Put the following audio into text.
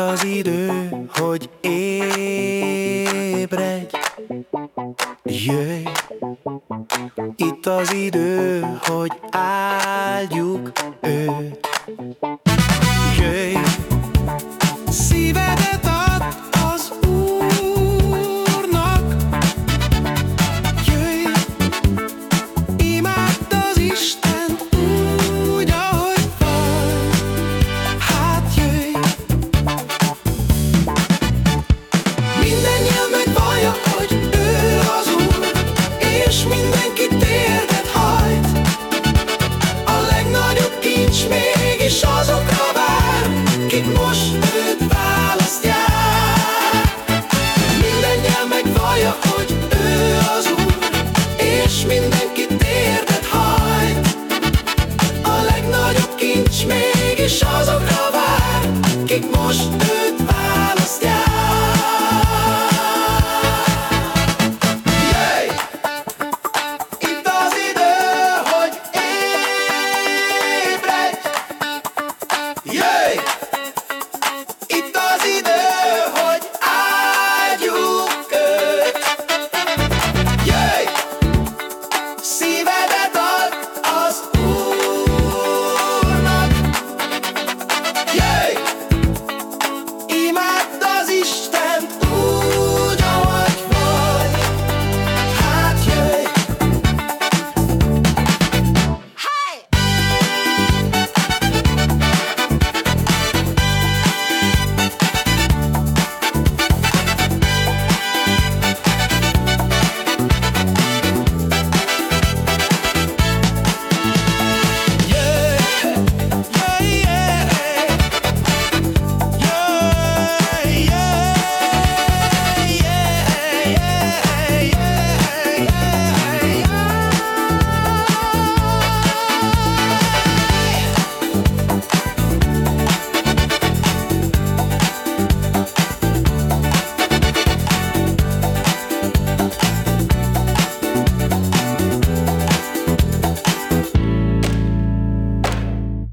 az idő, hogy ébredj. Jöjj. Itt az idő, hogy áldjuk őt. Deus.